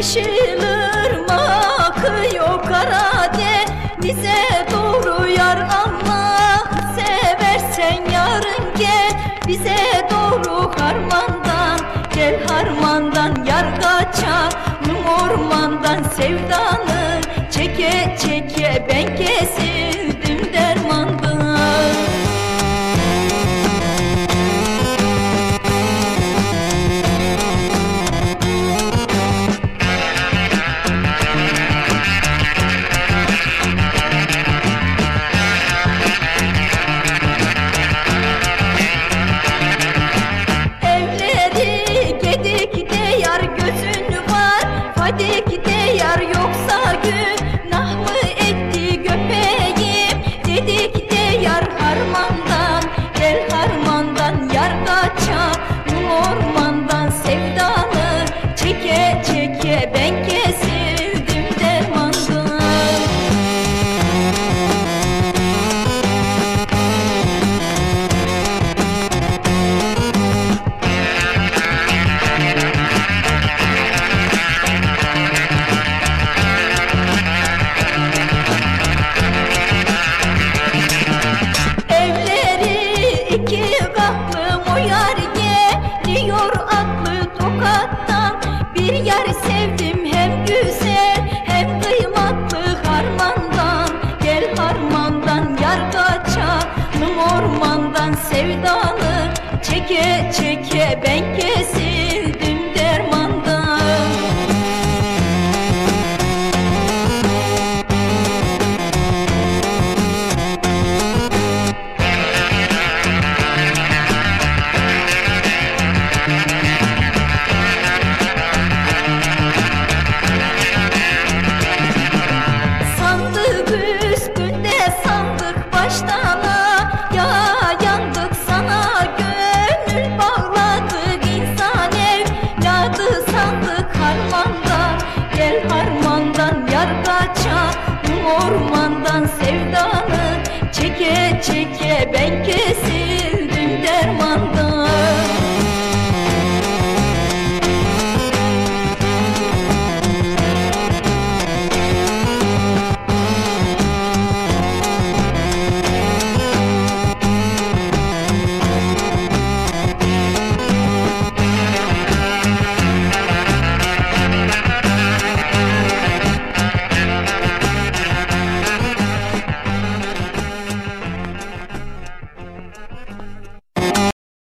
Yeşil ırmak akıyor Karadeniz'e doğru yar Allah Seversen yarın gel. Bize doğru harmandan Gel harmandan yar kaçalım ormandan Sevdanı çeke çeke ben kesildim çeke çeke sevdim hem güzel hem kıymatlı harmandan. Gel harmandan yar kaçalım ormandan sevdanı çeke çeke dans